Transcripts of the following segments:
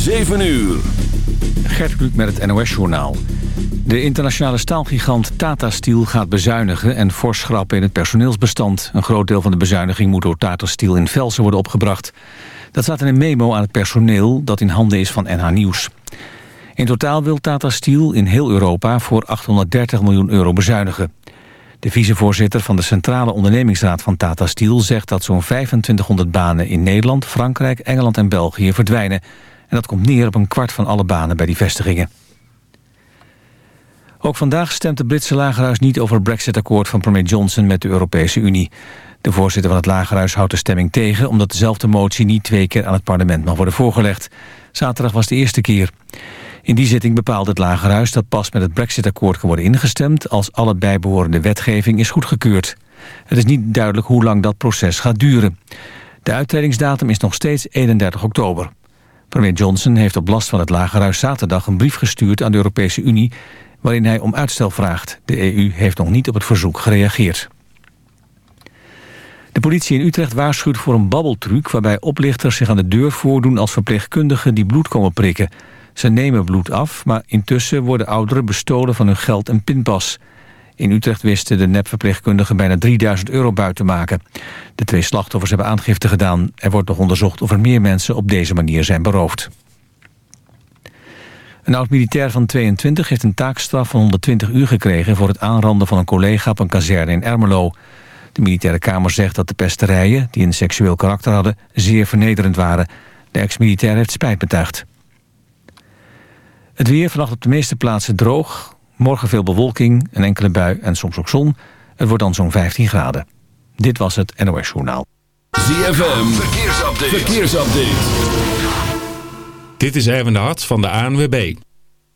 7 uur. Gert Kluk met het NOS-journaal. De internationale staalgigant Tata Steel gaat bezuinigen... en fors schrappen in het personeelsbestand. Een groot deel van de bezuiniging moet door Tata Steel in Velsen worden opgebracht. Dat staat in een memo aan het personeel dat in handen is van NH Nieuws. In totaal wil Tata Steel in heel Europa voor 830 miljoen euro bezuinigen. De vicevoorzitter van de Centrale Ondernemingsraad van Tata Steel zegt dat zo'n 2500 banen in Nederland, Frankrijk, Engeland en België verdwijnen. En dat komt neer op een kwart van alle banen bij die vestigingen. Ook vandaag stemt het Britse lagerhuis niet over het brexit-akkoord van premier Johnson met de Europese Unie. De voorzitter van het lagerhuis houdt de stemming tegen... omdat dezelfde motie niet twee keer aan het parlement mag worden voorgelegd. Zaterdag was de eerste keer. In die zitting bepaalde het Lagerhuis dat pas met het Brexit-akkoord kan worden ingestemd... als alle bijbehorende wetgeving is goedgekeurd. Het is niet duidelijk hoe lang dat proces gaat duren. De uittredingsdatum is nog steeds 31 oktober. Premier Johnson heeft op last van het Lagerhuis zaterdag een brief gestuurd aan de Europese Unie... waarin hij om uitstel vraagt. De EU heeft nog niet op het verzoek gereageerd. De politie in Utrecht waarschuwt voor een babbeltruc... waarbij oplichters zich aan de deur voordoen als verpleegkundigen die bloed komen prikken... Ze nemen bloed af, maar intussen worden ouderen bestolen van hun geld en pinpas. In Utrecht wisten de nepverpleegkundigen bijna 3000 euro buiten te maken. De twee slachtoffers hebben aangifte gedaan. Er wordt nog onderzocht of er meer mensen op deze manier zijn beroofd. Een oud-militair van 22 heeft een taakstraf van 120 uur gekregen... voor het aanranden van een collega op een kazerne in Ermelo. De militaire kamer zegt dat de pesterijen, die een seksueel karakter hadden... zeer vernederend waren. De ex-militair heeft spijt betuigd. Het weer vannacht op de meeste plaatsen droog. Morgen veel bewolking, een enkele bui en soms ook zon. Het wordt dan zo'n 15 graden. Dit was het NOS Journaal. ZFM, verkeersupdate. verkeersupdate. Dit is Erwin de Hart van de ANWB.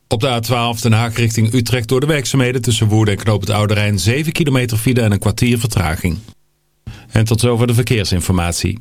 Op de A12 Den Haag richting Utrecht door de werkzaamheden... tussen Woerden en Knoop het Oude Rijn 7 kilometer file en een kwartier vertraging. En tot zover de verkeersinformatie.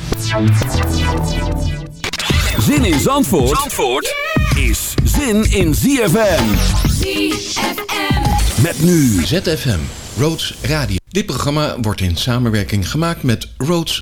Zin in Zandvoort, Zandvoort is zin in ZFM. ZFM. Met nu ZFM, Roads Radio. Dit programma wordt in samenwerking gemaakt met Roads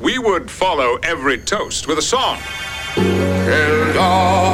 We would follow every toast with a song. Hello.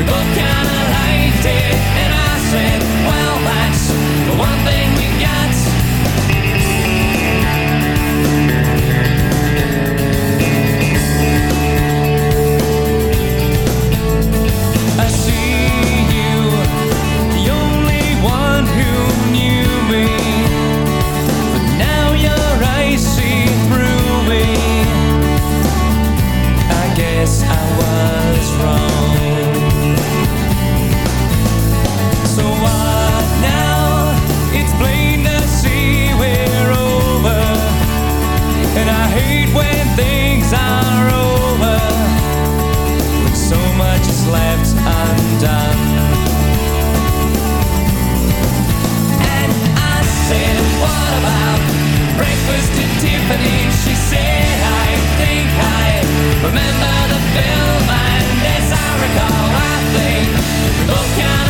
We Remember the film, and as I recall, I think, both can I?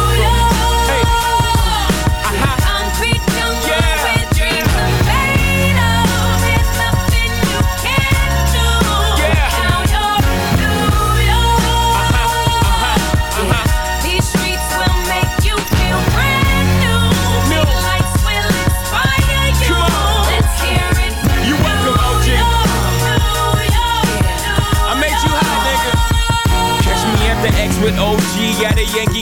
Yankee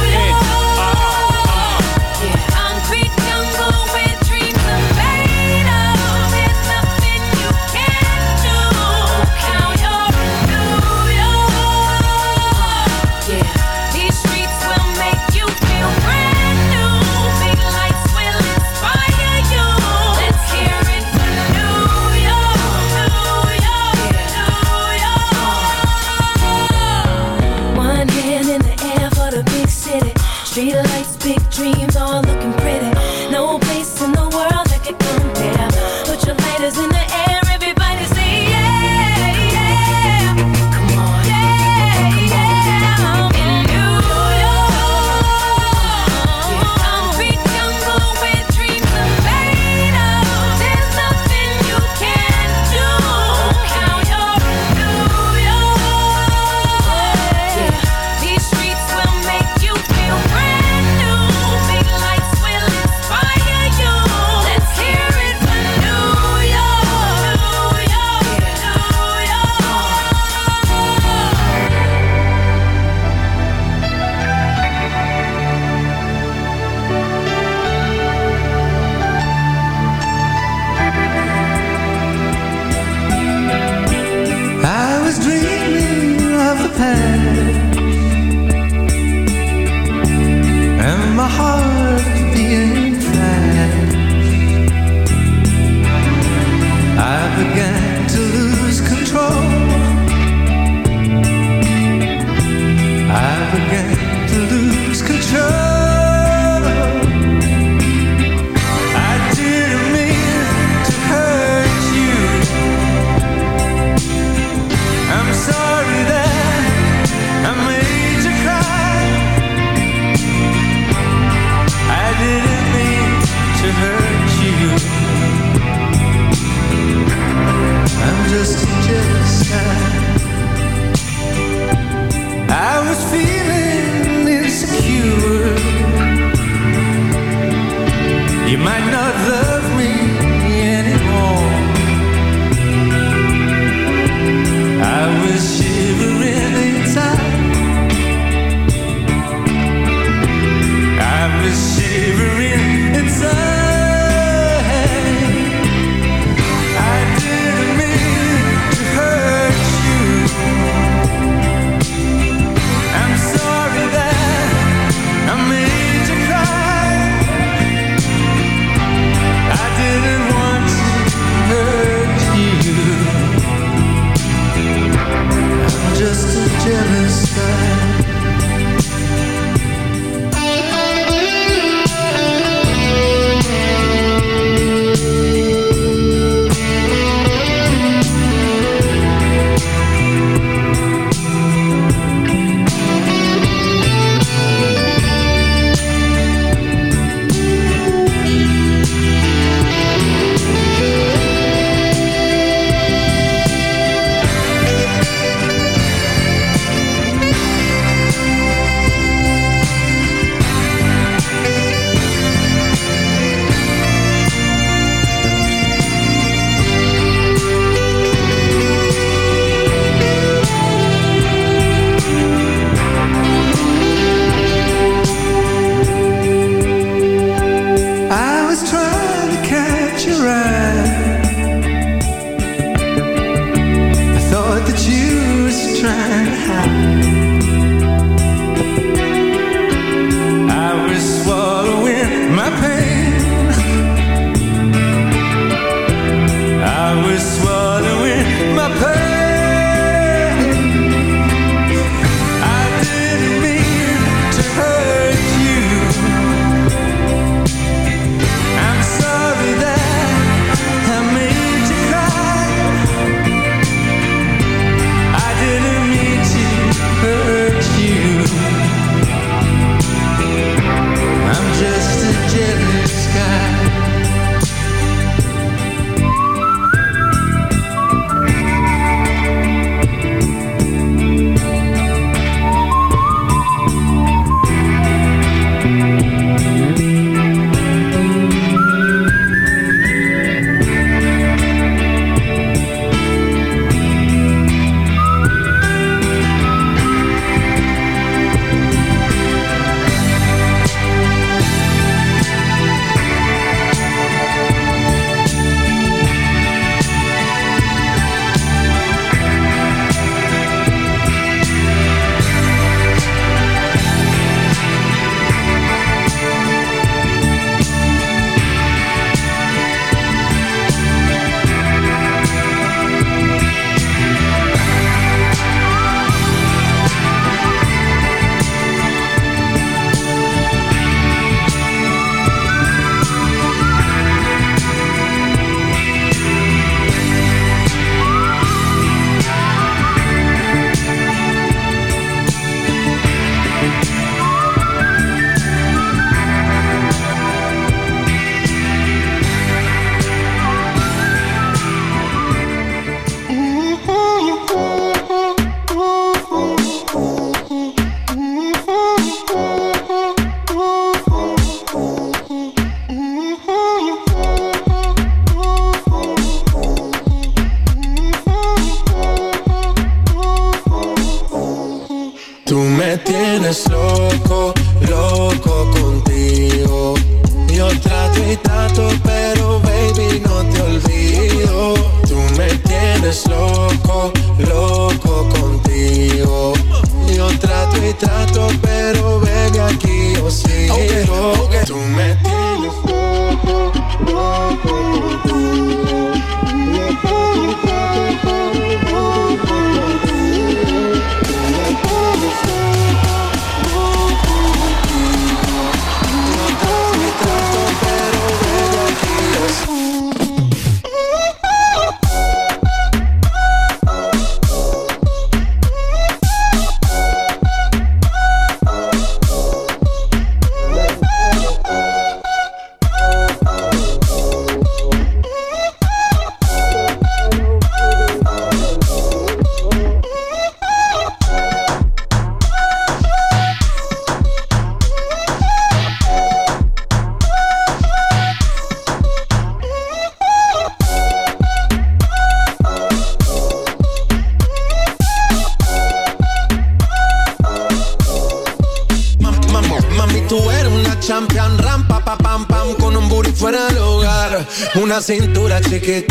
take it